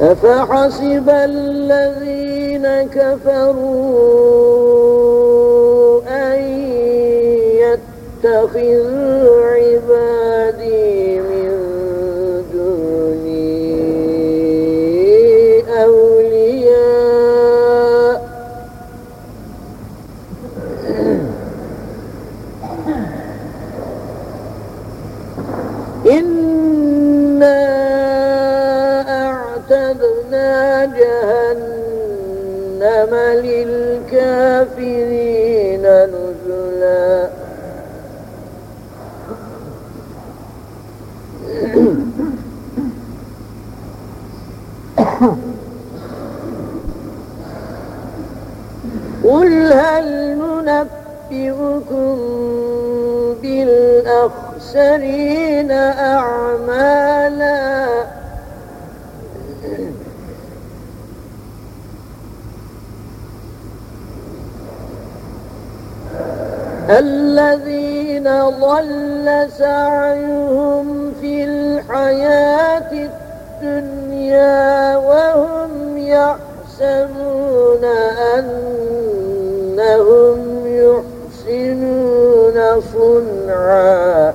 أفحسب الذين كفروا أن يتخذوا عبادي من دوني أولياء. إنا جهنم للكافرين نزلا. قل هل ننبئكم بالأخسرين الذين ضل سعيهم في الحياة الدنيا وهم يحسبون أنهم يحسنون صنعا.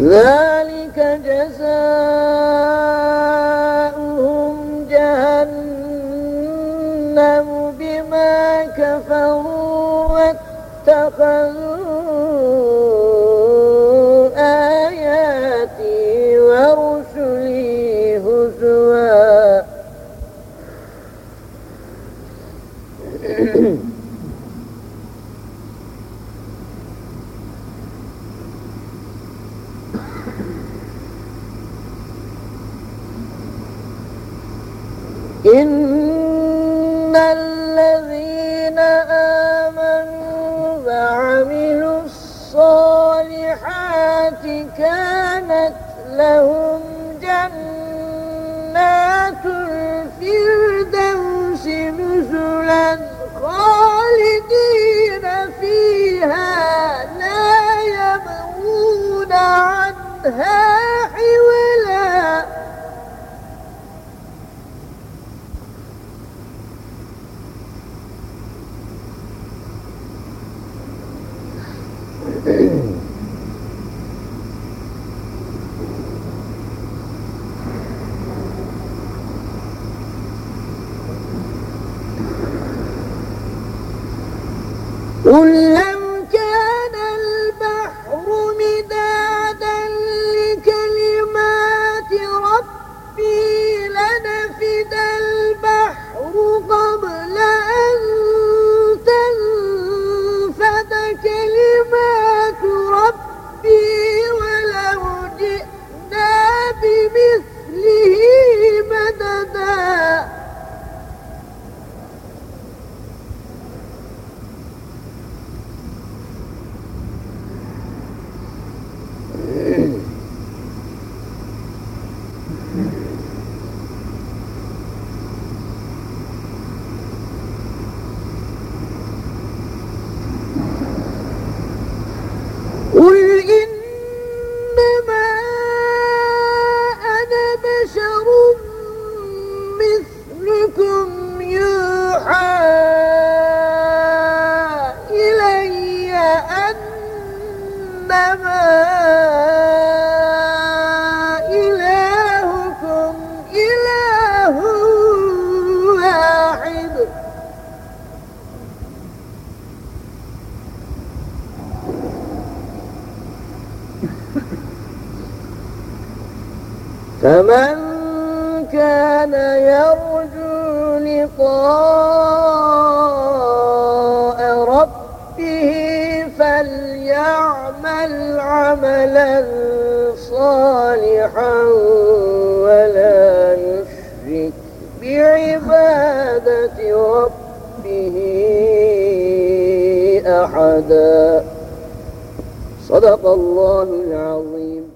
ذلك جزاؤهم جهنم بما كفروا واتخذوا إن الذين آمنوا وعملوا الصالحات كانت لهم عنها حولا مثلكم يوحى إلي أنما إلهكم إله واحد. فمن كان يرجو لقاء ربه فليعمل عملا صالحا ولا يشرك بعبادة ربه أحدا. صدق الله العظيم.